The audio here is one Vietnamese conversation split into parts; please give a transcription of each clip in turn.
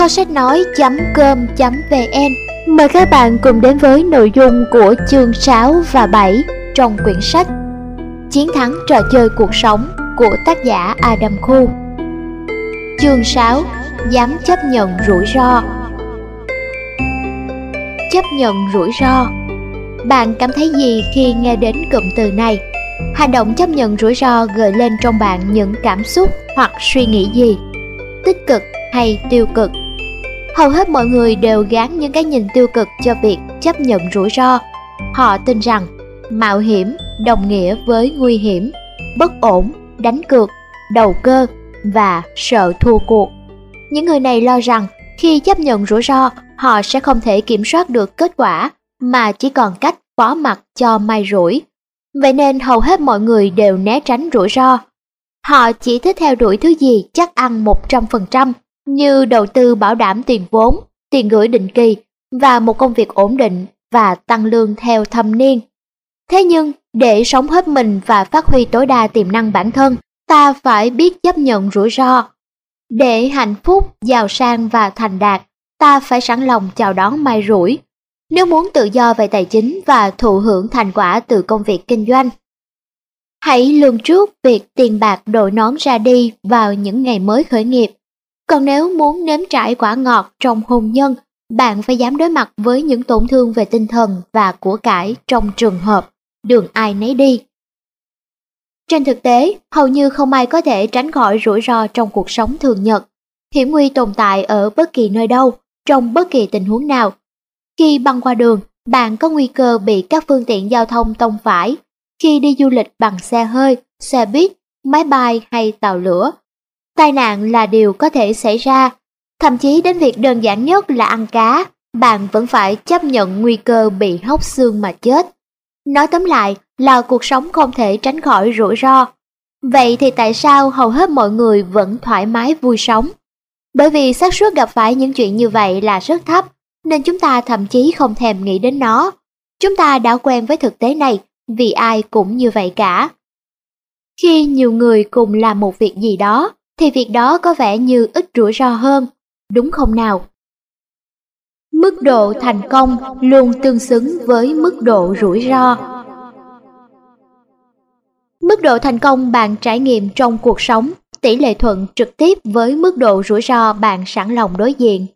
kho sách nói.com.vn Mời các bạn cùng đến với nội dung của chương 6 và 7 trong quyển sách Chiến thắng trò chơi cuộc sống của tác giả Adam Khu Chương 6 Dám chấp nhận rủi ro Chấp nhận rủi ro Bạn cảm thấy gì khi nghe đến cụm từ này? Hành động chấp nhận rủi ro gợi lên trong bạn những cảm xúc hoặc suy nghĩ gì? Tích cực hay tiêu cực? Hầu hết mọi người đều gán những cái nhìn tiêu cực cho việc chấp nhận rủi ro. Họ tin rằng mạo hiểm đồng nghĩa với nguy hiểm, bất ổn, đánh cược, đầu cơ và sợ thua cuộc. Những người này lo rằng khi chấp nhận rủi ro, họ sẽ không thể kiểm soát được kết quả mà chỉ còn cách phó mặt cho may rủi. Vậy nên hầu hết mọi người đều né tránh rủi ro. Họ chỉ thích theo đuổi thứ gì chắc ăn 100%, như đầu tư bảo đảm tiền vốn, tiền gửi định kỳ và một công việc ổn định và tăng lương theo thâm niên. Thế nhưng, để sống hết mình và phát huy tối đa tiềm năng bản thân, ta phải biết chấp nhận rủi ro. Để hạnh phúc, giàu sang và thành đạt, ta phải sẵn lòng chào đón may rủi. Nếu muốn tự do về tài chính và thụ hưởng thành quả từ công việc kinh doanh. Hãy lường trước việc tiền bạc đội nón ra đi vào những ngày mới khởi nghiệp. Còn nếu muốn nếm trải quả ngọt trong hôn nhân, bạn phải dám đối mặt với những tổn thương về tinh thần và của cải trong trường hợp đường ai nấy đi. Trên thực tế, hầu như không ai có thể tránh khỏi rủi ro trong cuộc sống thường nhật. Hiểm nguy tồn tại ở bất kỳ nơi đâu, trong bất kỳ tình huống nào. Khi băng qua đường, bạn có nguy cơ bị các phương tiện giao thông tông phải. Khi đi du lịch bằng xe hơi, xe buýt, máy bay hay tàu lửa, tai nạn là điều có thể xảy ra. Thậm chí đến việc đơn giản nhất là ăn cá, bạn vẫn phải chấp nhận nguy cơ bị hóc xương mà chết. Nói tóm lại là cuộc sống không thể tránh khỏi rủi ro. Vậy thì tại sao hầu hết mọi người vẫn thoải mái vui sống? Bởi vì xác suất gặp phải những chuyện như vậy là rất thấp, nên chúng ta thậm chí không thèm nghĩ đến nó. Chúng ta đã quen với thực tế này, vì ai cũng như vậy cả. Khi nhiều người cùng làm một việc gì đó, thì việc đó có vẻ như ít rủi ro hơn, đúng không nào? Mức độ thành công luôn tương xứng với mức độ rủi ro. Mức độ thành công bạn trải nghiệm trong cuộc sống tỷ lệ thuận trực tiếp với mức độ rủi ro bạn sẵn lòng đối diện.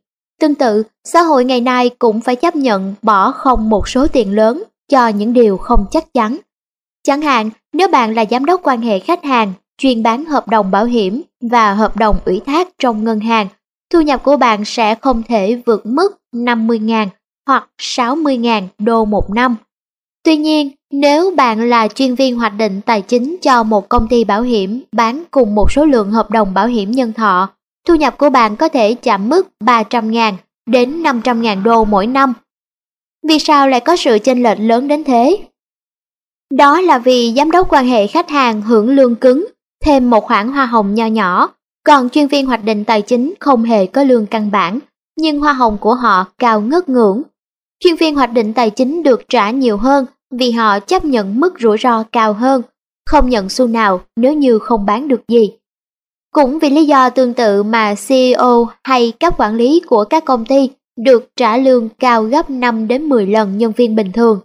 Tương tự, xã hội ngày nay cũng phải chấp nhận bỏ không một số tiền lớn cho những điều không chắc chắn. Chẳng hạn, nếu bạn là giám đốc quan hệ khách hàng, chuyên bán hợp đồng bảo hiểm và hợp đồng ủy thác trong ngân hàng, thu nhập của bạn sẽ không thể vượt mức 50.000 hoặc 60.000 đô một năm. Tuy nhiên, nếu bạn là chuyên viên hoạch định tài chính cho một công ty bảo hiểm bán cùng một số lượng hợp đồng bảo hiểm nhân thọ, thu nhập của bạn có thể chạm mức 300.000 đến 500.000 đô mỗi năm. Vì sao lại có sự chênh lệch lớn đến thế? Đó là vì giám đốc quan hệ khách hàng hưởng lương cứng, thêm một khoản hoa hồng nho nhỏ, còn chuyên viên hoạch định tài chính không hề có lương căn bản, nhưng hoa hồng của họ cao ngất ngưỡng. Chuyên viên hoạch định tài chính được trả nhiều hơn vì họ chấp nhận mức rủi ro cao hơn, không nhận xu nào nếu như không bán được gì. Cũng vì lý do tương tự mà CEO hay các quản lý của các công ty được trả lương cao gấp 5 đến 10 lần nhân viên bình thường.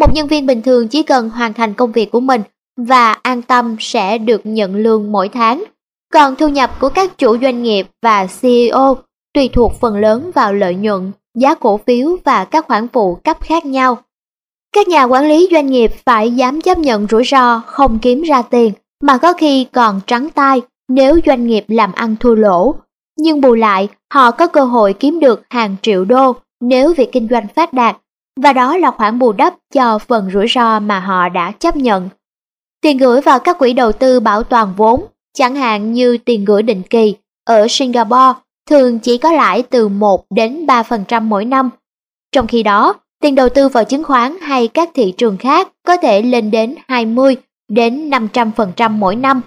Một nhân viên bình thường chỉ cần hoàn thành công việc của mình và an tâm sẽ được nhận lương mỗi tháng. Còn thu nhập của các chủ doanh nghiệp và CEO tùy thuộc phần lớn vào lợi nhuận, giá cổ phiếu và các khoản phụ cấp khác nhau. Các nhà quản lý doanh nghiệp phải dám chấp nhận rủi ro không kiếm ra tiền, mà có khi còn trắng tay nếu doanh nghiệp làm ăn thua lỗ. Nhưng bù lại, họ có cơ hội kiếm được hàng triệu đô nếu việc kinh doanh phát đạt, và đó là khoản bù đắp cho phần rủi ro mà họ đã chấp nhận. Tiền gửi vào các quỹ đầu tư bảo toàn vốn, chẳng hạn như tiền gửi định kỳ, ở Singapore thường chỉ có lãi từ 1 đến 3% mỗi năm. Trong khi đó, tiền đầu tư vào chứng khoán hay các thị trường khác có thể lên đến 20 đến 500% mỗi năm.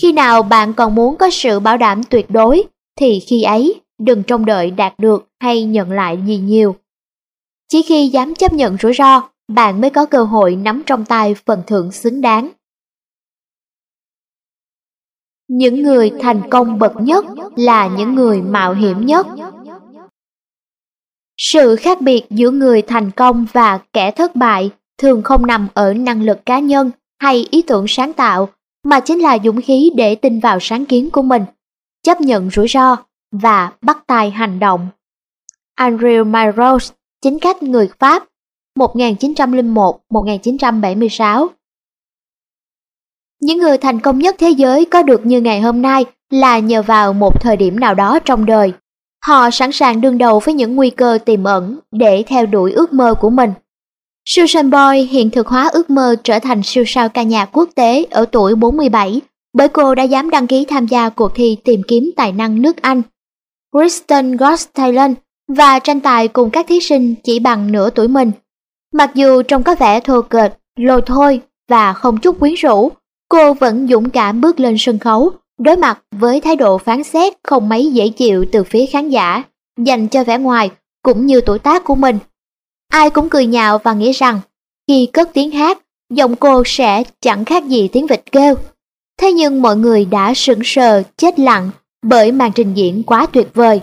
Khi nào bạn còn muốn có sự bảo đảm tuyệt đối thì khi ấy đừng trông đợi đạt được hay nhận lại gì nhiều. Chỉ khi dám chấp nhận rủi ro, bạn mới có cơ hội nắm trong tay phần thưởng xứng đáng. Những người thành công bậc nhất là những người mạo hiểm nhất. Sự khác biệt giữa người thành công và kẻ thất bại thường không nằm ở năng lực cá nhân hay ý tưởng sáng tạo, mà chính là dũng khí để tin vào sáng kiến của mình, chấp nhận rủi ro và bắt tay hành động. Andrew Myros, chính khách người Pháp, 1901-1976 Những người thành công nhất thế giới có được như ngày hôm nay là nhờ vào một thời điểm nào đó trong đời. Họ sẵn sàng đương đầu với những nguy cơ tiềm ẩn để theo đuổi ước mơ của mình. Susan Boy hiện thực hóa ước mơ trở thành siêu sao ca nhạc quốc tế ở tuổi 47 bởi cô đã dám đăng ký tham gia cuộc thi tìm kiếm tài năng nước Anh. Kristen Got Thailand và tranh tài cùng các thí sinh chỉ bằng nửa tuổi mình. Mặc dù trông có vẻ thô kệch, lôi thôi và không chút quyến rũ, cô vẫn dũng cảm bước lên sân khấu, đối mặt với thái độ phán xét không mấy dễ chịu từ phía khán giả, dành cho vẻ ngoài cũng như tuổi tác của mình. Ai cũng cười nhạo và nghĩ rằng khi cất tiếng hát, giọng cô sẽ chẳng khác gì tiếng vịt kêu. Thế nhưng mọi người đã sững sờ, chết lặng bởi màn trình diễn quá tuyệt vời.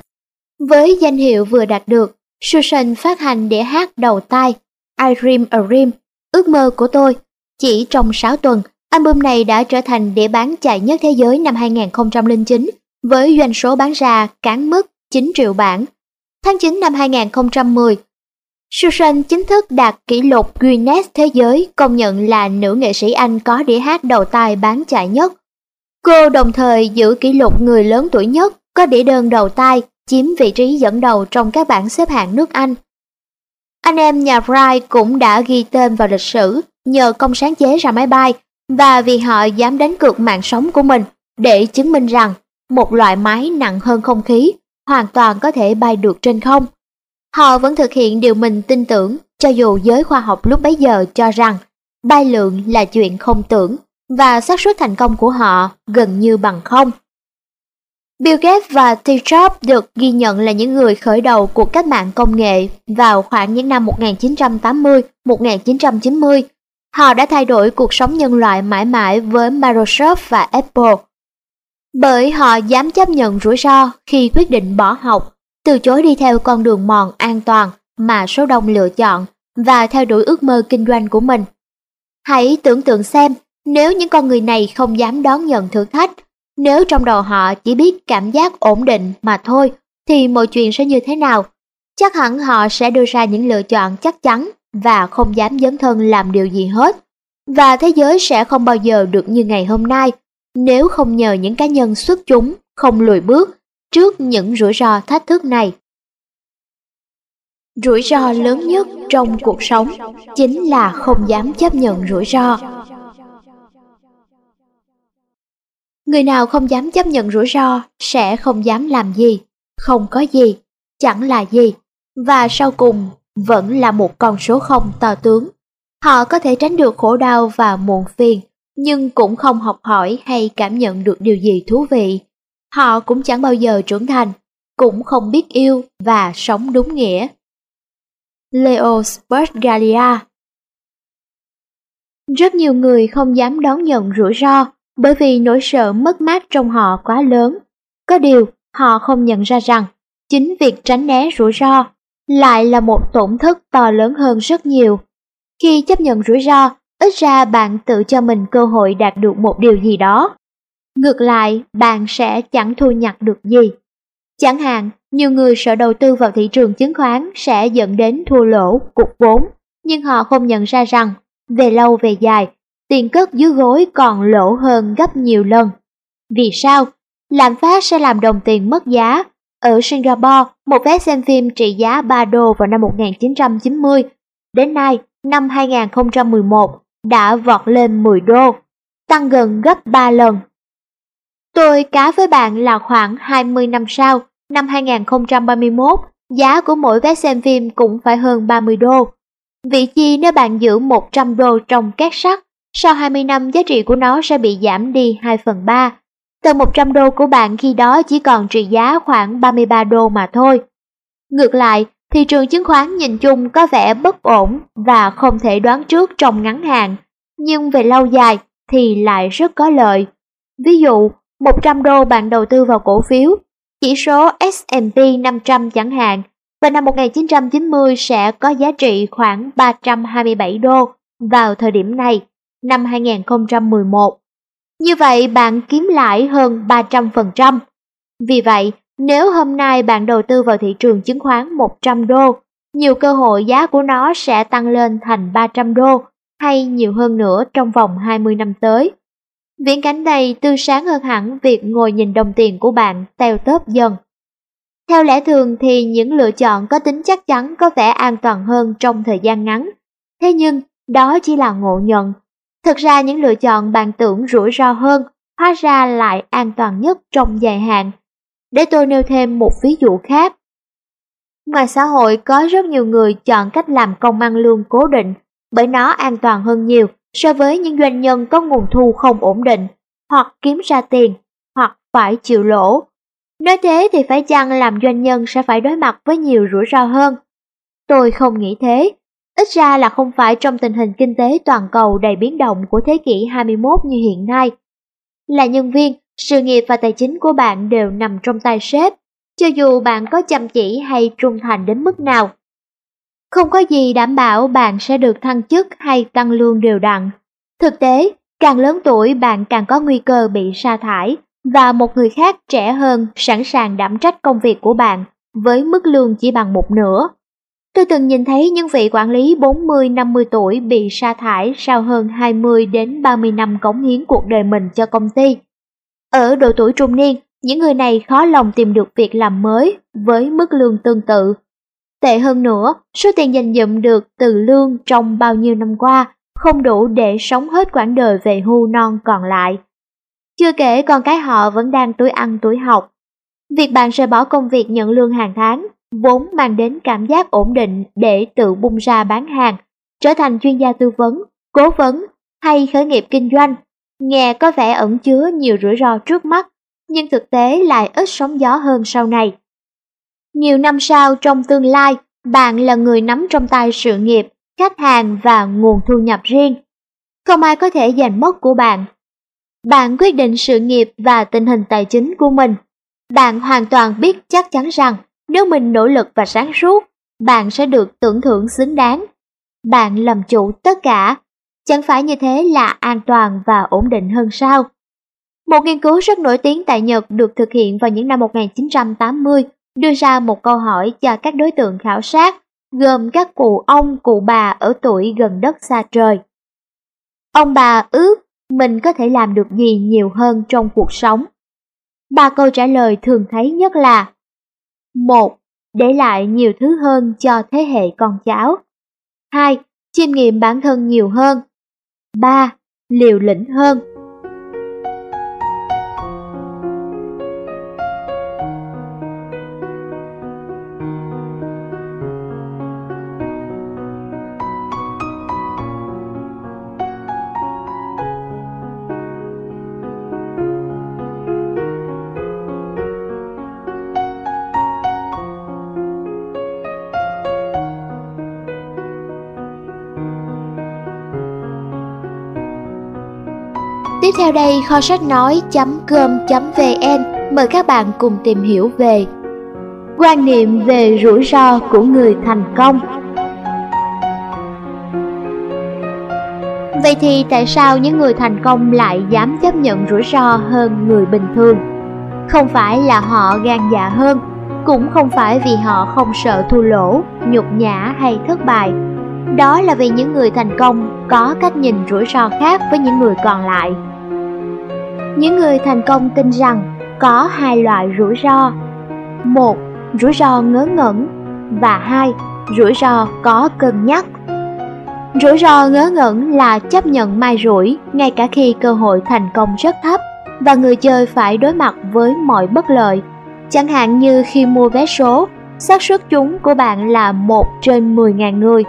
Với danh hiệu vừa đạt được, Susan phát hành đĩa hát đầu tay I Dream a Dream, ước mơ của tôi. Chỉ trong 6 tuần, album này đã trở thành đĩa bán chạy nhất thế giới năm 2009 với doanh số bán ra cán mức 9 triệu bản. Tháng 9 năm 2010, Susan chính thức đạt kỷ lục Guinness Thế giới công nhận là nữ nghệ sĩ Anh có đĩa hát đầu tay bán chạy nhất. Cô đồng thời giữ kỷ lục người lớn tuổi nhất có đĩa đơn đầu tay chiếm vị trí dẫn đầu trong các bảng xếp hạng nước Anh. Anh em nhà Wright cũng đã ghi tên vào lịch sử nhờ công sáng chế ra máy bay và vì họ dám đánh cược mạng sống của mình để chứng minh rằng một loại máy nặng hơn không khí hoàn toàn có thể bay được trên không. Họ vẫn thực hiện điều mình tin tưởng, cho dù giới khoa học lúc bấy giờ cho rằng bay lượn là chuyện không tưởng và xác suất thành công của họ gần như bằng không. Bill Gates và Steve Jobs được ghi nhận là những người khởi đầu cuộc cách mạng công nghệ vào khoảng những năm 1980-1990. Họ đã thay đổi cuộc sống nhân loại mãi mãi với Microsoft và Apple. Bởi họ dám chấp nhận rủi ro khi quyết định bỏ học, từ chối đi theo con đường mòn an toàn mà số đông lựa chọn và theo đuổi ước mơ kinh doanh của mình. Hãy tưởng tượng xem, nếu những con người này không dám đón nhận thử thách, nếu trong đầu họ chỉ biết cảm giác ổn định mà thôi, thì mọi chuyện sẽ như thế nào? Chắc hẳn họ sẽ đưa ra những lựa chọn chắc chắn và không dám dấn thân làm điều gì hết. Và thế giới sẽ không bao giờ được như ngày hôm nay nếu không nhờ những cá nhân xuất chúng không lùi bước trước những rủi ro thách thức này. Rủi ro lớn nhất trong cuộc sống chính là không dám chấp nhận rủi ro. Người nào không dám chấp nhận rủi ro sẽ không dám làm gì, không có gì, chẳng là gì, và sau cùng vẫn là một con số không to tướng. Họ có thể tránh được khổ đau và muộn phiền, nhưng cũng không học hỏi hay cảm nhận được điều gì thú vị. Họ cũng chẳng bao giờ trưởng thành, cũng không biết yêu và sống đúng nghĩa. Leo Spergalia Rất nhiều người không dám đón nhận rủi ro bởi vì nỗi sợ mất mát trong họ quá lớn. Có điều, họ không nhận ra rằng, chính việc tránh né rủi ro lại là một tổn thất to lớn hơn rất nhiều. Khi chấp nhận rủi ro, ít ra bạn tự cho mình cơ hội đạt được một điều gì đó. Ngược lại, bạn sẽ chẳng thu nhặt được gì. Chẳng hạn, nhiều người sợ đầu tư vào thị trường chứng khoán sẽ dẫn đến thua lỗ, cục vốn, nhưng họ không nhận ra rằng, về lâu về dài, tiền cất dưới gối còn lỗ hơn gấp nhiều lần. Vì sao? Lạm phát sẽ làm đồng tiền mất giá. Ở Singapore, một vé xem phim trị giá 3 đô vào năm 1990, đến nay, năm 2011, đã vọt lên 10 đô, tăng gần gấp 3 lần. Tôi cá với bạn là khoảng 20 năm sau, năm 2031, giá của mỗi vé xem phim cũng phải hơn 30 đô. Vị chi nếu bạn giữ 100 đô trong két sắt sau 20 năm giá trị của nó sẽ bị giảm đi 2 phần 3. Tờ 100 đô của bạn khi đó chỉ còn trị giá khoảng 33 đô mà thôi. Ngược lại, thị trường chứng khoán nhìn chung có vẻ bất ổn và không thể đoán trước trong ngắn hạn, nhưng về lâu dài thì lại rất có lợi. Ví dụ, 100 đô bạn đầu tư vào cổ phiếu, chỉ số S&P 500 chẳng hạn, vào năm 1990 sẽ có giá trị khoảng 327 đô vào thời điểm này, năm 2011. Như vậy bạn kiếm lãi hơn 300%. Vì vậy, nếu hôm nay bạn đầu tư vào thị trường chứng khoán 100 đô, nhiều cơ hội giá của nó sẽ tăng lên thành 300 đô hay nhiều hơn nữa trong vòng 20 năm tới. Viễn cảnh này tươi sáng hơn hẳn việc ngồi nhìn đồng tiền của bạn teo tớp dần. Theo lẽ thường thì những lựa chọn có tính chắc chắn có vẻ an toàn hơn trong thời gian ngắn. Thế nhưng, đó chỉ là ngộ nhận. Thực ra những lựa chọn bạn tưởng rủi ro hơn, hóa ra lại an toàn nhất trong dài hạn. Để tôi nêu thêm một ví dụ khác. Ngoài xã hội có rất nhiều người chọn cách làm công ăn lương cố định bởi nó an toàn hơn nhiều so với những doanh nhân có nguồn thu không ổn định, hoặc kiếm ra tiền, hoặc phải chịu lỗ. Nói thế thì phải chăng làm doanh nhân sẽ phải đối mặt với nhiều rủi ro hơn? Tôi không nghĩ thế. Ít ra là không phải trong tình hình kinh tế toàn cầu đầy biến động của thế kỷ 21 như hiện nay. Là nhân viên, sự nghiệp và tài chính của bạn đều nằm trong tay sếp, cho dù bạn có chăm chỉ hay trung thành đến mức nào. Không có gì đảm bảo bạn sẽ được thăng chức hay tăng lương đều đặn. Thực tế, càng lớn tuổi bạn càng có nguy cơ bị sa thải và một người khác trẻ hơn sẵn sàng đảm trách công việc của bạn với mức lương chỉ bằng một nửa. Tôi từng nhìn thấy những vị quản lý 40-50 tuổi bị sa thải sau hơn 20 đến 30 năm cống hiến cuộc đời mình cho công ty. Ở độ tuổi trung niên, những người này khó lòng tìm được việc làm mới với mức lương tương tự Tệ hơn nữa, số tiền dành dụm được từ lương trong bao nhiêu năm qua không đủ để sống hết quãng đời về hưu non còn lại. Chưa kể con cái họ vẫn đang tuổi ăn tuổi học. Việc bạn rời bỏ công việc nhận lương hàng tháng vốn mang đến cảm giác ổn định để tự bung ra bán hàng, trở thành chuyên gia tư vấn, cố vấn hay khởi nghiệp kinh doanh. Nghe có vẻ ẩn chứa nhiều rủi ro trước mắt, nhưng thực tế lại ít sóng gió hơn sau này. Nhiều năm sau trong tương lai, bạn là người nắm trong tay sự nghiệp, khách hàng và nguồn thu nhập riêng. Không ai có thể giành mất của bạn. Bạn quyết định sự nghiệp và tình hình tài chính của mình. Bạn hoàn toàn biết chắc chắn rằng nếu mình nỗ lực và sáng suốt, bạn sẽ được tưởng thưởng xứng đáng. Bạn làm chủ tất cả, chẳng phải như thế là an toàn và ổn định hơn sao? Một nghiên cứu rất nổi tiếng tại Nhật được thực hiện vào những năm 1980 đưa ra một câu hỏi cho các đối tượng khảo sát, gồm các cụ ông, cụ bà ở tuổi gần đất xa trời. Ông bà ước mình có thể làm được gì nhiều hơn trong cuộc sống? Ba câu trả lời thường thấy nhất là một, Để lại nhiều thứ hơn cho thế hệ con cháu 2. Chiêm nghiệm bản thân nhiều hơn 3. Liều lĩnh hơn theo đây kho sách nói.com.vn mời các bạn cùng tìm hiểu về quan niệm về rủi ro của người thành công. Vậy thì tại sao những người thành công lại dám chấp nhận rủi ro hơn người bình thường? Không phải là họ gan dạ hơn, cũng không phải vì họ không sợ thua lỗ, nhục nhã hay thất bại. Đó là vì những người thành công có cách nhìn rủi ro khác với những người còn lại. Những người thành công tin rằng có hai loại rủi ro. Một, rủi ro ngớ ngẩn và hai, rủi ro có cân nhắc. Rủi ro ngớ ngẩn là chấp nhận mai rủi ngay cả khi cơ hội thành công rất thấp và người chơi phải đối mặt với mọi bất lợi. Chẳng hạn như khi mua vé số, xác suất trúng của bạn là 1 trên 10.000 người,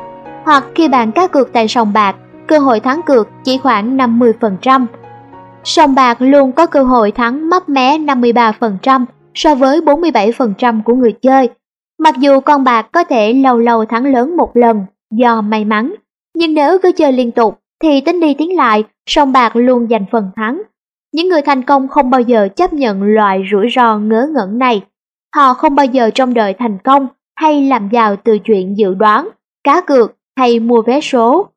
hoặc khi bạn cá cược tại sòng bạc, cơ hội thắng cược chỉ khoảng 50%, sòng bạc luôn có cơ hội thắng mấp mé 53% so với 47% của người chơi. Mặc dù con bạc có thể lâu lâu thắng lớn một lần do may mắn, nhưng nếu cứ chơi liên tục thì tính đi tính lại, sòng bạc luôn giành phần thắng. những người thành công không bao giờ chấp nhận loại rủi ro ngớ ngẩn này. Họ không bao giờ trông đợi thành công hay làm giàu từ chuyện dự đoán, cá cược hay mua vé số.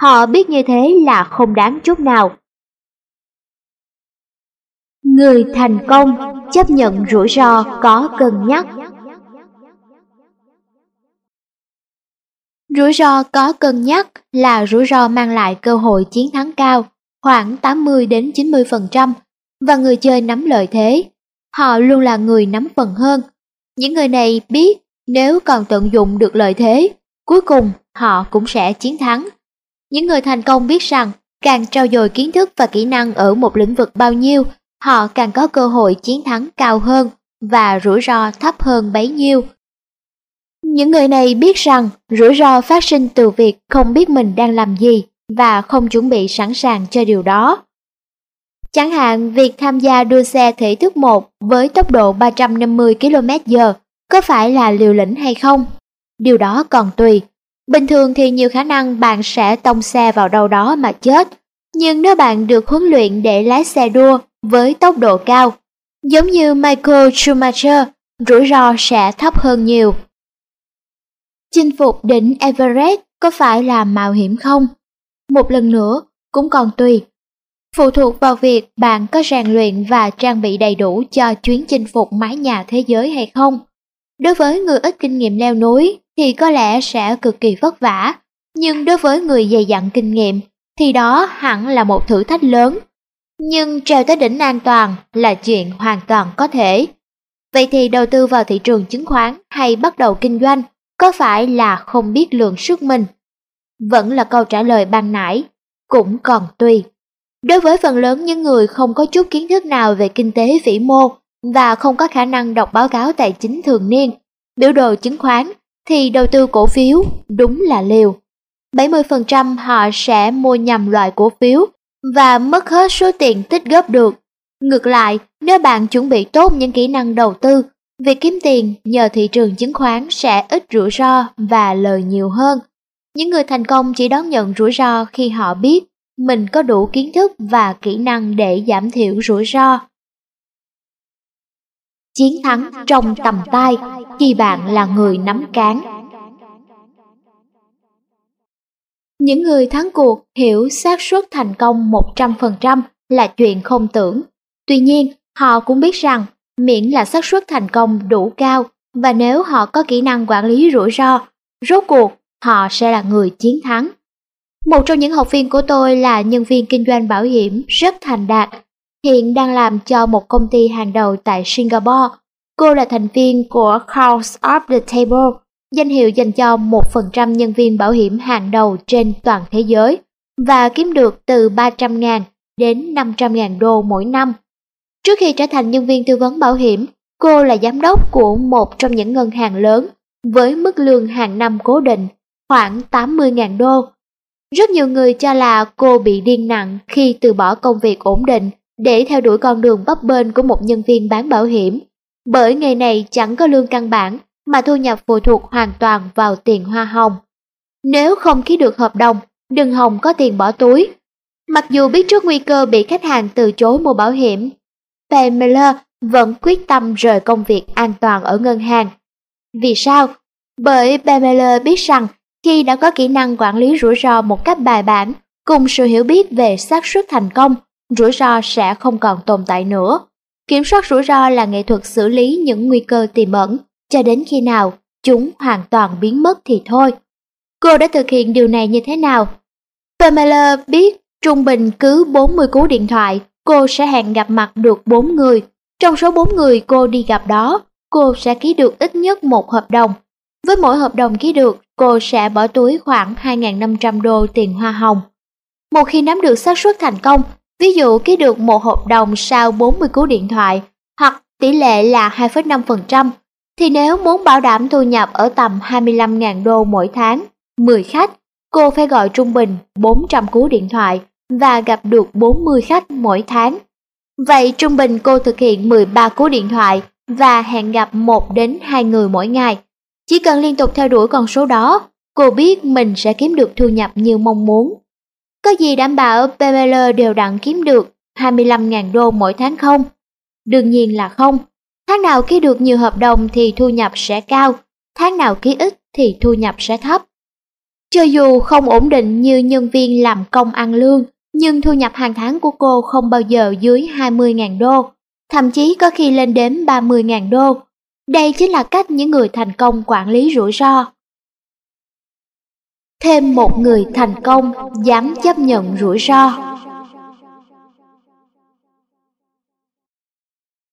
Họ biết như thế là không đáng chút nào. Người thành công chấp nhận rủi ro có cân nhắc. Rủi ro có cân nhắc là rủi ro mang lại cơ hội chiến thắng cao, khoảng 80 đến 90% và người chơi nắm lợi thế. Họ luôn là người nắm phần hơn. Những người này biết nếu còn tận dụng được lợi thế, cuối cùng họ cũng sẽ chiến thắng. Những người thành công biết rằng càng trau dồi kiến thức và kỹ năng ở một lĩnh vực bao nhiêu, họ càng có cơ hội chiến thắng cao hơn và rủi ro thấp hơn bấy nhiêu. Những người này biết rằng rủi ro phát sinh từ việc không biết mình đang làm gì và không chuẩn bị sẵn sàng cho điều đó. Chẳng hạn, việc tham gia đua xe thể thức 1 với tốc độ 350 km/h có phải là liều lĩnh hay không? Điều đó còn tùy. Bình thường thì nhiều khả năng bạn sẽ tông xe vào đâu đó mà chết. Nhưng nếu bạn được huấn luyện để lái xe đua với tốc độ cao, giống như Michael Schumacher, rủi ro sẽ thấp hơn nhiều. Chinh phục đỉnh Everest có phải là mạo hiểm không? Một lần nữa, cũng còn tùy. Phụ thuộc vào việc bạn có rèn luyện và trang bị đầy đủ cho chuyến chinh phục mái nhà thế giới hay không. Đối với người ít kinh nghiệm leo núi thì có lẽ sẽ cực kỳ vất vả, nhưng đối với người dày dặn kinh nghiệm thì đó hẳn là một thử thách lớn. Nhưng trèo tới đỉnh an toàn là chuyện hoàn toàn có thể. Vậy thì đầu tư vào thị trường chứng khoán hay bắt đầu kinh doanh có phải là không biết lượng sức mình? Vẫn là câu trả lời ban nãy, cũng còn tùy. Đối với phần lớn những người không có chút kiến thức nào về kinh tế vĩ mô và không có khả năng đọc báo cáo tài chính thường niên, biểu đồ chứng khoán, thì đầu tư cổ phiếu đúng là liều. 70% họ sẽ mua nhầm loại cổ phiếu và mất hết số tiền tích góp được. Ngược lại, nếu bạn chuẩn bị tốt những kỹ năng đầu tư, việc kiếm tiền nhờ thị trường chứng khoán sẽ ít rủi ro và lời nhiều hơn. Những người thành công chỉ đón nhận rủi ro khi họ biết mình có đủ kiến thức và kỹ năng để giảm thiểu rủi ro. Chiến thắng trong tầm tay khi bạn là người nắm cán. Những người thắng cuộc hiểu xác suất thành công 100% là chuyện không tưởng. Tuy nhiên, họ cũng biết rằng miễn là xác suất thành công đủ cao và nếu họ có kỹ năng quản lý rủi ro, rốt cuộc họ sẽ là người chiến thắng. Một trong những học viên của tôi là nhân viên kinh doanh bảo hiểm rất thành đạt, hiện đang làm cho một công ty hàng đầu tại Singapore. Cô là thành viên của Cards of the Table, danh hiệu dành cho 1% nhân viên bảo hiểm hàng đầu trên toàn thế giới và kiếm được từ 300.000 đến 500.000 đô mỗi năm. Trước khi trở thành nhân viên tư vấn bảo hiểm, cô là giám đốc của một trong những ngân hàng lớn với mức lương hàng năm cố định khoảng 80.000 đô. Rất nhiều người cho là cô bị điên nặng khi từ bỏ công việc ổn định để theo đuổi con đường bấp bênh của một nhân viên bán bảo hiểm. Bởi nghề này chẳng có lương căn bản mà thu nhập phụ thuộc hoàn toàn vào tiền hoa hồng. Nếu không ký được hợp đồng, đừng hòng có tiền bỏ túi. Mặc dù biết trước nguy cơ bị khách hàng từ chối mua bảo hiểm, Pamela vẫn quyết tâm rời công việc an toàn ở ngân hàng. Vì sao? Bởi Pamela biết rằng khi đã có kỹ năng quản lý rủi ro một cách bài bản, cùng sự hiểu biết về xác suất thành công, rủi ro sẽ không còn tồn tại nữa. Kiểm soát rủi ro là nghệ thuật xử lý những nguy cơ tiềm ẩn, cho đến khi nào chúng hoàn toàn biến mất thì thôi. Cô đã thực hiện điều này như thế nào? Pamela biết trung bình cứ 40 cú điện thoại, cô sẽ hẹn gặp mặt được 4 người. Trong số 4 người cô đi gặp đó, cô sẽ ký được ít nhất một hợp đồng. Với mỗi hợp đồng ký được, cô sẽ bỏ túi khoảng 2.500 đô tiền hoa hồng. Một khi nắm được xác suất thành công, ví dụ ký được một hợp đồng sau 40 cú điện thoại hoặc tỷ lệ là 2,5%, thì nếu muốn bảo đảm thu nhập ở tầm 25.000 đô mỗi tháng, 10 khách, cô phải gọi trung bình 400 cú điện thoại và gặp được 40 khách mỗi tháng. Vậy trung bình cô thực hiện 13 cú điện thoại và hẹn gặp 1 đến 2 người mỗi ngày. Chỉ cần liên tục theo đuổi con số đó, cô biết mình sẽ kiếm được thu nhập như mong muốn. Có gì đảm bảo PML đều đặn kiếm được 25.000 đô mỗi tháng không? Đương nhiên là không. Tháng nào ký được nhiều hợp đồng thì thu nhập sẽ cao, tháng nào ký ít thì thu nhập sẽ thấp. Cho dù không ổn định như nhân viên làm công ăn lương, nhưng thu nhập hàng tháng của cô không bao giờ dưới 20.000 đô, thậm chí có khi lên đến 30.000 đô. Đây chính là cách những người thành công quản lý rủi ro. Thêm một người thành công dám chấp nhận rủi ro.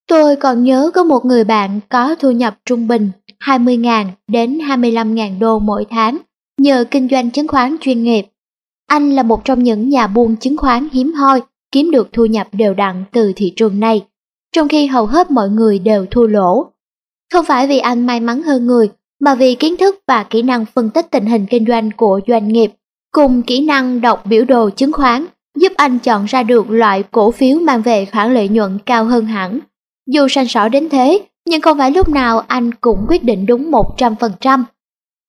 Tôi còn nhớ có một người bạn có thu nhập trung bình 20.000 đến 25.000 đô mỗi tháng nhờ kinh doanh chứng khoán chuyên nghiệp. Anh là một trong những nhà buôn chứng khoán hiếm hoi kiếm được thu nhập đều đặn từ thị trường này, trong khi hầu hết mọi người đều thua lỗ. Không phải vì anh may mắn hơn người, mà vì kiến thức và kỹ năng phân tích tình hình kinh doanh của doanh nghiệp, cùng kỹ năng đọc biểu đồ chứng khoán giúp anh chọn ra được loại cổ phiếu mang về khoản lợi nhuận cao hơn hẳn. Dù sành sỏi đến thế, nhưng không phải lúc nào anh cũng quyết định đúng 100%.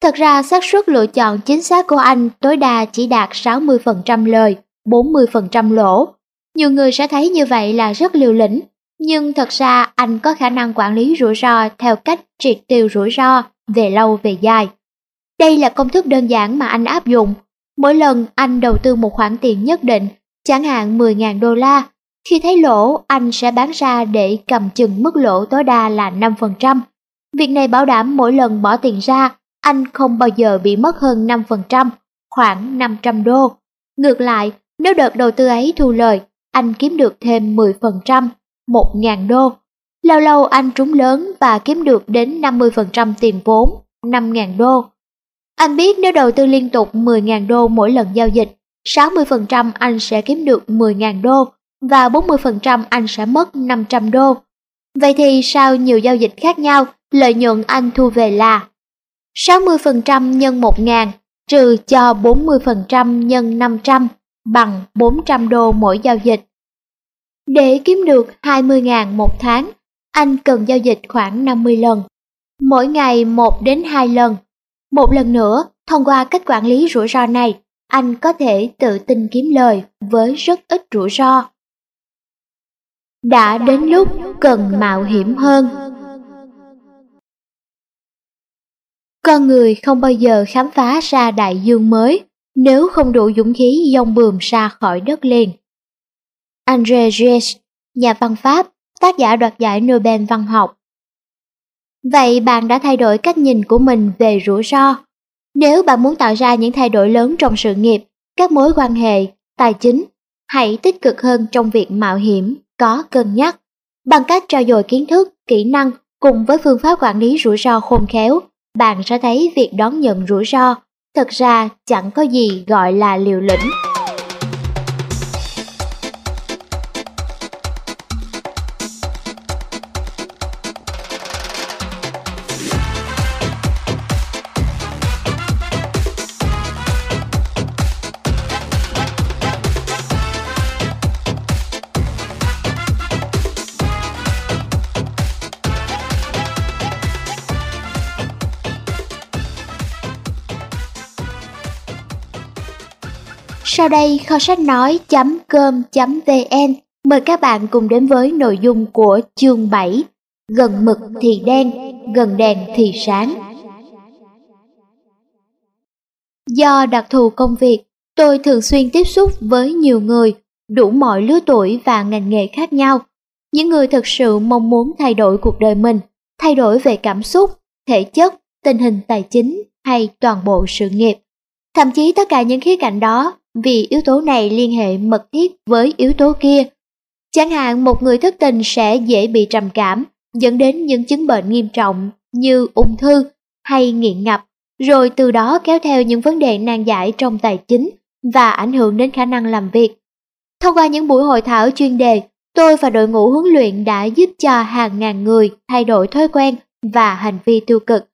Thật ra xác suất lựa chọn chính xác của anh tối đa chỉ đạt 60% lời, 40% lỗ. Nhiều người sẽ thấy như vậy là rất liều lĩnh, nhưng thật ra anh có khả năng quản lý rủi ro theo cách triệt tiêu rủi ro về lâu về dài. Đây là công thức đơn giản mà anh áp dụng. Mỗi lần anh đầu tư một khoản tiền nhất định, chẳng hạn 10.000 đô la, khi thấy lỗ anh sẽ bán ra để cầm chừng mức lỗ tối đa là 5%. Việc này bảo đảm mỗi lần bỏ tiền ra, anh không bao giờ bị mất hơn 5%, khoảng 500 đô. Ngược lại, nếu đợt đầu tư ấy thu lời, anh kiếm được thêm 10%, 1.000 đô. Lâu lâu anh trúng lớn và kiếm được đến 50% tiền vốn, 5.000 đô. Anh biết nếu đầu tư liên tục 10.000 đô mỗi lần giao dịch, 60% anh sẽ kiếm được 10.000 đô và 40% anh sẽ mất 500 đô. Vậy thì sau nhiều giao dịch khác nhau, lợi nhuận anh thu về là 60% nhân 1.000 trừ cho 40% nhân 500 bằng 400 đô mỗi giao dịch. Để kiếm được 20.000 một tháng, anh cần giao dịch khoảng 50 lần. Mỗi ngày 1 đến 2 lần. Một lần nữa, thông qua cách quản lý rủi ro này, anh có thể tự tin kiếm lời với rất ít rủi ro. Đã đến lúc cần mạo hiểm hơn. Con người không bao giờ khám phá ra đại dương mới nếu không đủ dũng khí dông bườm ra khỏi đất liền. André Gide, nhà văn Pháp, tác giả đoạt giải Nobel văn học. Vậy bạn đã thay đổi cách nhìn của mình về rủi ro. Nếu bạn muốn tạo ra những thay đổi lớn trong sự nghiệp, các mối quan hệ, tài chính, hãy tích cực hơn trong việc mạo hiểm, có cân nhắc. Bằng cách trao dồi kiến thức, kỹ năng cùng với phương pháp quản lý rủi ro khôn khéo, bạn sẽ thấy việc đón nhận rủi ro thật ra chẳng có gì gọi là liều lĩnh. Sau đây kho sách nói.com.vn mời các bạn cùng đến với nội dung của chương 7 Gần mực thì đen, gần đèn thì sáng Do đặc thù công việc, tôi thường xuyên tiếp xúc với nhiều người, đủ mọi lứa tuổi và ngành nghề khác nhau. Những người thực sự mong muốn thay đổi cuộc đời mình, thay đổi về cảm xúc, thể chất, tình hình tài chính hay toàn bộ sự nghiệp. Thậm chí tất cả những khía cạnh đó vì yếu tố này liên hệ mật thiết với yếu tố kia. Chẳng hạn một người thất tình sẽ dễ bị trầm cảm, dẫn đến những chứng bệnh nghiêm trọng như ung thư hay nghiện ngập, rồi từ đó kéo theo những vấn đề nan giải trong tài chính và ảnh hưởng đến khả năng làm việc. Thông qua những buổi hội thảo chuyên đề, tôi và đội ngũ huấn luyện đã giúp cho hàng ngàn người thay đổi thói quen và hành vi tiêu cực.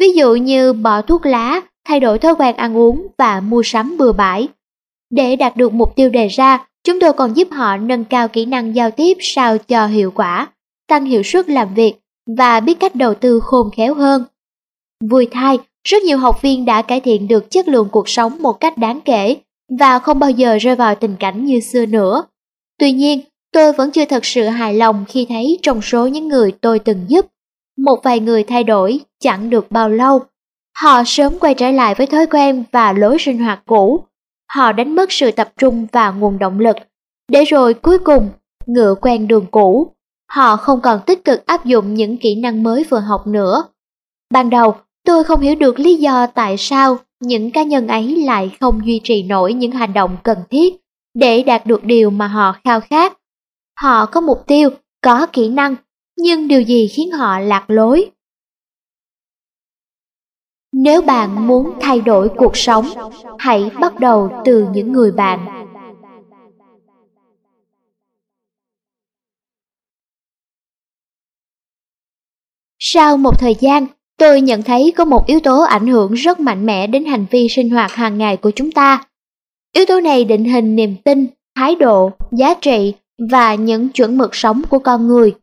Ví dụ như bỏ thuốc lá, thay đổi thói quen ăn uống và mua sắm bừa bãi, để đạt được mục tiêu đề ra, chúng tôi còn giúp họ nâng cao kỹ năng giao tiếp sao cho hiệu quả, tăng hiệu suất làm việc và biết cách đầu tư khôn khéo hơn. Vui thay, rất nhiều học viên đã cải thiện được chất lượng cuộc sống một cách đáng kể và không bao giờ rơi vào tình cảnh như xưa nữa. Tuy nhiên, tôi vẫn chưa thật sự hài lòng khi thấy trong số những người tôi từng giúp, một vài người thay đổi chẳng được bao lâu. Họ sớm quay trở lại với thói quen và lối sinh hoạt cũ. Họ đánh mất sự tập trung và nguồn động lực, để rồi cuối cùng ngựa quen đường cũ. Họ không còn tích cực áp dụng những kỹ năng mới vừa học nữa. Ban đầu, tôi không hiểu được lý do tại sao những cá nhân ấy lại không duy trì nổi những hành động cần thiết để đạt được điều mà họ khao khát. Họ có mục tiêu, có kỹ năng, nhưng điều gì khiến họ lạc lối? Nếu bạn muốn thay đổi cuộc sống, hãy bắt đầu từ những người bạn. Sau một thời gian, tôi nhận thấy có một yếu tố ảnh hưởng rất mạnh mẽ đến hành vi sinh hoạt hàng ngày của chúng ta. Yếu tố này định hình niềm tin, thái độ, giá trị và những chuẩn mực sống của con người.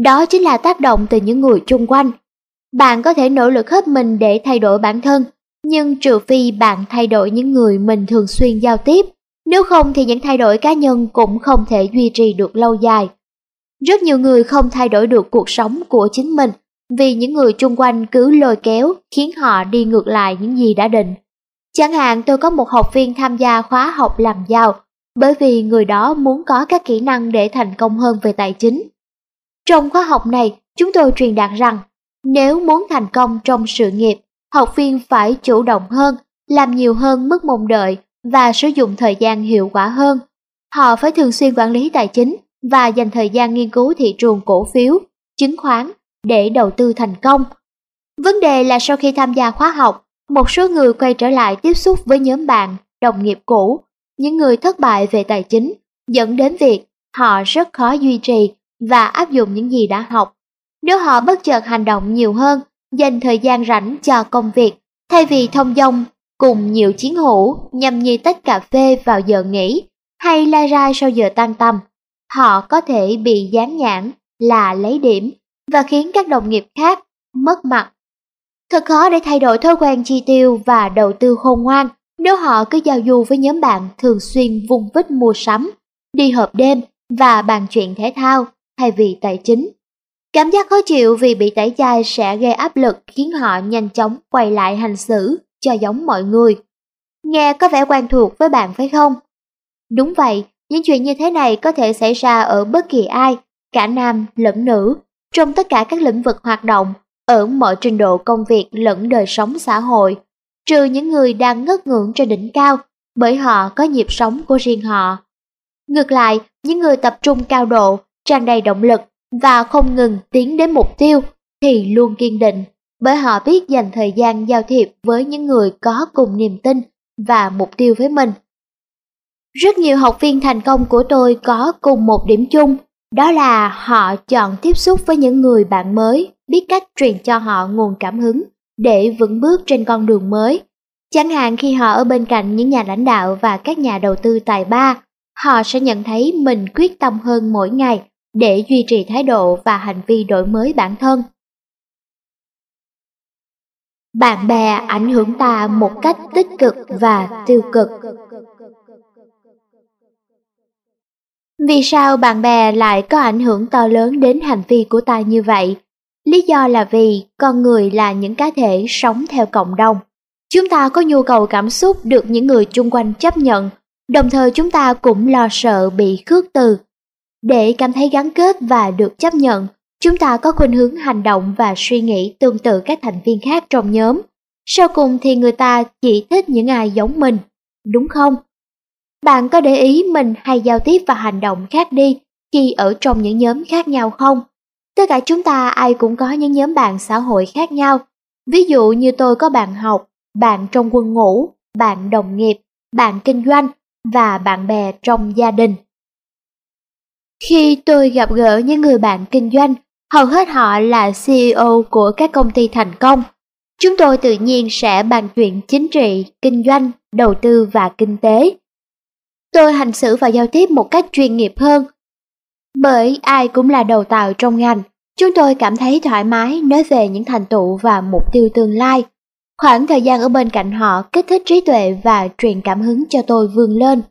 Đó chính là tác động từ những người chung quanh. Bạn có thể nỗ lực hết mình để thay đổi bản thân, nhưng trừ phi bạn thay đổi những người mình thường xuyên giao tiếp, nếu không thì những thay đổi cá nhân cũng không thể duy trì được lâu dài. Rất nhiều người không thay đổi được cuộc sống của chính mình vì những người chung quanh cứ lôi kéo khiến họ đi ngược lại những gì đã định. Chẳng hạn tôi có một học viên tham gia khóa học làm giàu bởi vì người đó muốn có các kỹ năng để thành công hơn về tài chính. Trong khóa học này, chúng tôi truyền đạt rằng nếu muốn thành công trong sự nghiệp, học viên phải chủ động hơn, làm nhiều hơn mức mong đợi và sử dụng thời gian hiệu quả hơn. Họ phải thường xuyên quản lý tài chính và dành thời gian nghiên cứu thị trường cổ phiếu, chứng khoán để đầu tư thành công. Vấn đề là sau khi tham gia khóa học, một số người quay trở lại tiếp xúc với nhóm bạn, đồng nghiệp cũ, những người thất bại về tài chính, dẫn đến việc họ rất khó duy trì và áp dụng những gì đã học. Nếu họ bất chợt hành động nhiều hơn, dành thời gian rảnh cho công việc, thay vì thông dong cùng nhiều chiến hữu nhâm nhi tách cà phê vào giờ nghỉ hay lai rai sau giờ tan tầm, họ có thể bị dán nhãn là lấy điểm và khiến các đồng nghiệp khác mất mặt. Thật khó để thay đổi thói quen chi tiêu và đầu tư khôn ngoan nếu họ cứ giao du với nhóm bạn thường xuyên vùng vít mua sắm, đi họp đêm và bàn chuyện thể thao thay vì tài chính. Cảm giác khó chịu vì bị tẩy chay sẽ gây áp lực khiến họ nhanh chóng quay lại hành xử cho giống mọi người. Nghe có vẻ quen thuộc với bạn phải không? Đúng vậy, những chuyện như thế này có thể xảy ra ở bất kỳ ai, cả nam lẫn nữ, trong tất cả các lĩnh vực hoạt động, ở mọi trình độ công việc lẫn đời sống xã hội, trừ những người đang ngất ngưỡng trên đỉnh cao, bởi họ có nhịp sống của riêng họ. Ngược lại, những người tập trung cao độ, tràn đầy động lực và không ngừng tiến đến mục tiêu thì luôn kiên định, bởi họ biết dành thời gian giao thiệp với những người có cùng niềm tin và mục tiêu với mình. Rất nhiều học viên thành công của tôi có cùng một điểm chung, đó là họ chọn tiếp xúc với những người bạn mới, biết cách truyền cho họ nguồn cảm hứng để vững bước trên con đường mới. Chẳng hạn khi họ ở bên cạnh những nhà lãnh đạo và các nhà đầu tư tài ba, họ sẽ nhận thấy mình quyết tâm hơn mỗi ngày để duy trì thái độ và hành vi đổi mới bản thân. Bạn bè ảnh hưởng ta một cách tích cực và tiêu cực. Vì sao bạn bè lại có ảnh hưởng to lớn đến hành vi của ta như vậy? Lý do là vì con người là những cá thể sống theo cộng đồng. Chúng ta có nhu cầu cảm xúc được những người chung quanh chấp nhận, đồng thời chúng ta cũng lo sợ bị khước từ. Để cảm thấy gắn kết và được chấp nhận, chúng ta có khuynh hướng hành động và suy nghĩ tương tự các thành viên khác trong nhóm. Sau cùng thì người ta chỉ thích những ai giống mình, đúng không? Bạn có để ý mình hay giao tiếp và hành động khác đi khi ở trong những nhóm khác nhau không? Tất cả chúng ta ai cũng có những nhóm bạn xã hội khác nhau. Ví dụ như tôi có bạn học, bạn trong quân ngũ, bạn đồng nghiệp, bạn kinh doanh và bạn bè trong gia đình. Khi tôi gặp gỡ những người bạn kinh doanh, hầu hết họ là CEO của các công ty thành công. Chúng tôi tự nhiên sẽ bàn chuyện chính trị, kinh doanh, đầu tư và kinh tế. Tôi hành xử và giao tiếp một cách chuyên nghiệp hơn bởi ai cũng là đầu tàu trong ngành, chúng tôi cảm thấy thoải mái nói về những thành tựu và mục tiêu tương lai. Khoảng thời gian ở bên cạnh họ kích thích trí tuệ và truyền cảm hứng cho tôi vươn lên.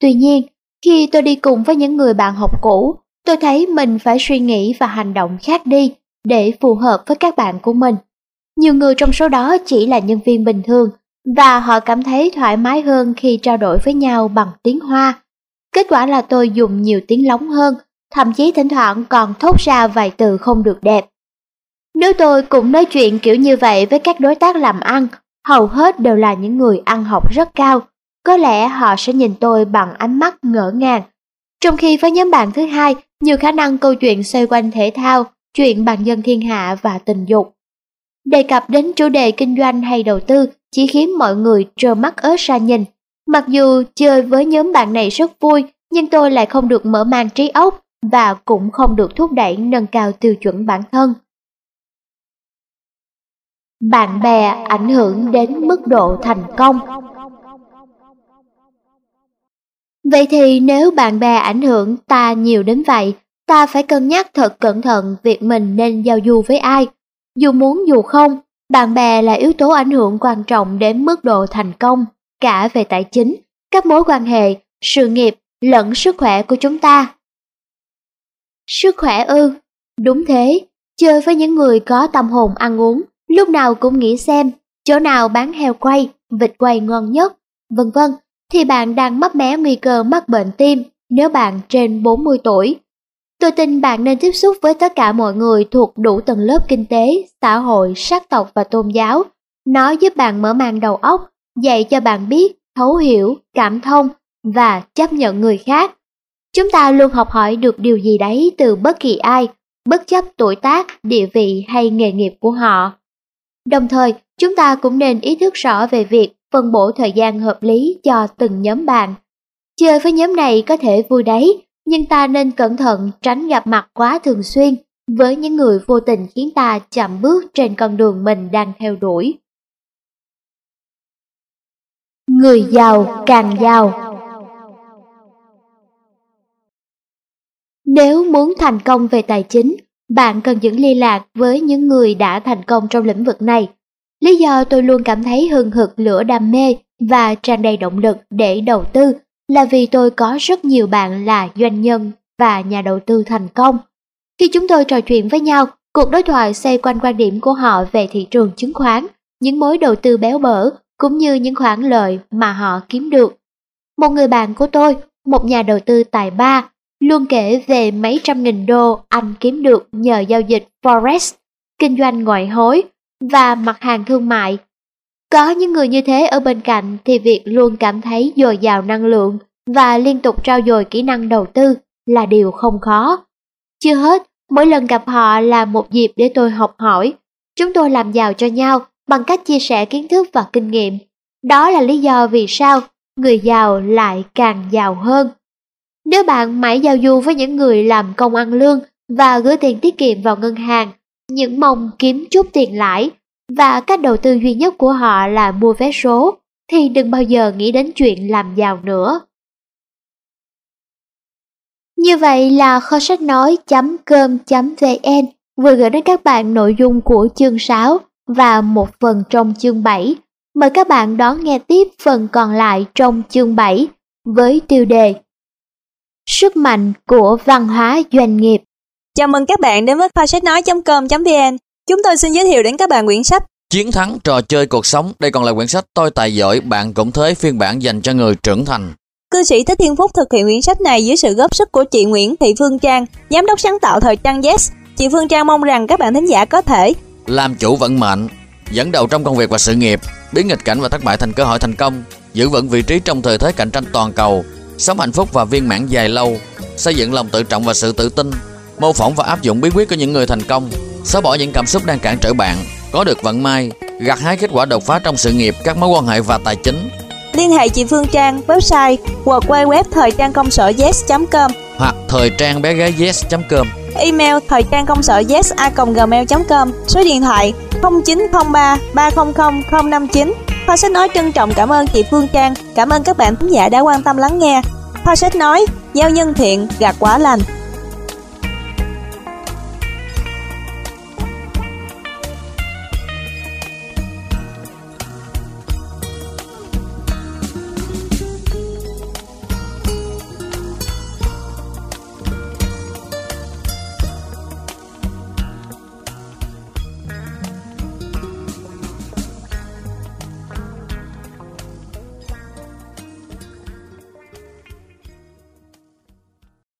Tuy nhiên, khi tôi đi cùng với những người bạn học cũ, tôi thấy mình phải suy nghĩ và hành động khác đi để phù hợp với các bạn của mình. Nhiều người trong số đó chỉ là nhân viên bình thường và họ cảm thấy thoải mái hơn khi trao đổi với nhau bằng tiếng Hoa. Kết quả là tôi dùng nhiều tiếng lóng hơn, thậm chí thỉnh thoảng còn thốt ra vài từ không được đẹp. Nếu tôi cũng nói chuyện kiểu như vậy với các đối tác làm ăn, hầu hết đều là những người ăn học rất cao, có lẽ họ sẽ nhìn tôi bằng ánh mắt ngỡ ngàng. Trong khi với nhóm bạn thứ hai, nhiều khả năng câu chuyện xoay quanh thể thao, chuyện bàn dân thiên hạ và tình dục. Đề cập đến chủ đề kinh doanh hay đầu tư chỉ khiến mọi người trơ mắt ớt ra nhìn. Mặc dù chơi với nhóm bạn này rất vui, nhưng tôi lại không được mở mang trí óc và cũng không được thúc đẩy nâng cao tiêu chuẩn bản thân. Bạn bè ảnh hưởng đến mức độ thành công Vậy thì nếu bạn bè ảnh hưởng ta nhiều đến vậy, ta phải cân nhắc thật cẩn thận việc mình nên giao du với ai. Dù muốn dù không, bạn bè là yếu tố ảnh hưởng quan trọng đến mức độ thành công, cả về tài chính, các mối quan hệ, sự nghiệp lẫn sức khỏe của chúng ta. Sức khỏe ư? Đúng thế, chơi với những người có tâm hồn ăn uống, lúc nào cũng nghĩ xem chỗ nào bán heo quay, vịt quay ngon nhất, vân vân, thì bạn đang mắc mé nguy cơ mắc bệnh tim nếu bạn trên 40 tuổi. Tôi tin bạn nên tiếp xúc với tất cả mọi người thuộc đủ tầng lớp kinh tế, xã hội, sắc tộc và tôn giáo. Nó giúp bạn mở mang đầu óc, dạy cho bạn biết, thấu hiểu, cảm thông và chấp nhận người khác. Chúng ta luôn học hỏi được điều gì đấy từ bất kỳ ai, bất chấp tuổi tác, địa vị hay nghề nghiệp của họ. Đồng thời, chúng ta cũng nên ý thức rõ về việc phân bổ thời gian hợp lý cho từng nhóm bạn. Chơi với nhóm này có thể vui đấy, nhưng ta nên cẩn thận tránh gặp mặt quá thường xuyên với những người vô tình khiến ta chậm bước trên con đường mình đang theo đuổi. Người giàu càng giàu Nếu muốn thành công về tài chính, bạn cần giữ liên lạc với những người đã thành công trong lĩnh vực này Lý do tôi luôn cảm thấy hừng hực lửa đam mê và tràn đầy động lực để đầu tư là vì tôi có rất nhiều bạn là doanh nhân và nhà đầu tư thành công. Khi chúng tôi trò chuyện với nhau, cuộc đối thoại xoay quanh quan điểm của họ về thị trường chứng khoán, những mối đầu tư béo bở cũng như những khoản lợi mà họ kiếm được. Một người bạn của tôi, một nhà đầu tư tài ba, luôn kể về mấy trăm nghìn đô anh kiếm được nhờ giao dịch Forex, kinh doanh ngoại hối và mặt hàng thương mại. Có những người như thế ở bên cạnh thì việc luôn cảm thấy dồi dào năng lượng và liên tục trao dồi kỹ năng đầu tư là điều không khó. Chưa hết, mỗi lần gặp họ là một dịp để tôi học hỏi. Chúng tôi làm giàu cho nhau bằng cách chia sẻ kiến thức và kinh nghiệm. Đó là lý do vì sao người giàu lại càng giàu hơn. Nếu bạn mãi giao du với những người làm công ăn lương và gửi tiền tiết kiệm vào ngân hàng những mong kiếm chút tiền lãi và cách đầu tư duy nhất của họ là mua vé số, thì đừng bao giờ nghĩ đến chuyện làm giàu nữa. Như vậy là kho sách nói.com.vn vừa gửi đến các bạn nội dung của chương 6 và một phần trong chương 7. Mời các bạn đón nghe tiếp phần còn lại trong chương 7 với tiêu đề Sức mạnh của văn hóa doanh nghiệp. Chào mừng các bạn đến với kho sách nói.com.vn. Chúng tôi xin giới thiệu đến các bạn quyển sách Chiến thắng trò chơi cuộc sống. Đây còn là quyển sách tôi tài giỏi, bạn cũng thế phiên bản dành cho người trưởng thành. Cư sĩ Thích Thiên Phúc thực hiện quyển sách này dưới sự góp sức của chị Nguyễn Thị Phương Trang, giám đốc sáng tạo thời trang Yes. Chị Phương Trang mong rằng các bạn thính giả có thể làm chủ vận mệnh, dẫn đầu trong công việc và sự nghiệp, biến nghịch cảnh và thất bại thành cơ hội thành công, giữ vững vị trí trong thời thế cạnh tranh toàn cầu, sống hạnh phúc và viên mãn dài lâu, xây dựng lòng tự trọng và sự tự tin, mô phỏng và áp dụng bí quyết của những người thành công, xóa bỏ những cảm xúc đang cản trở bạn, có được vận may, gặt hái kết quả đột phá trong sự nghiệp, các mối quan hệ và tài chính. Liên hệ chị Phương Trang, website www thời trang công sở yes.com hoặc thời trang bé gái yes.com Email thời trang công sở yes gmail.com Số điện thoại 0903 300 059 Kho sách nói trân trọng cảm ơn chị Phương Trang. Cảm ơn các bạn thính giả đã quan tâm lắng nghe. Kho sách nói, giao nhân thiện, gạt quả lành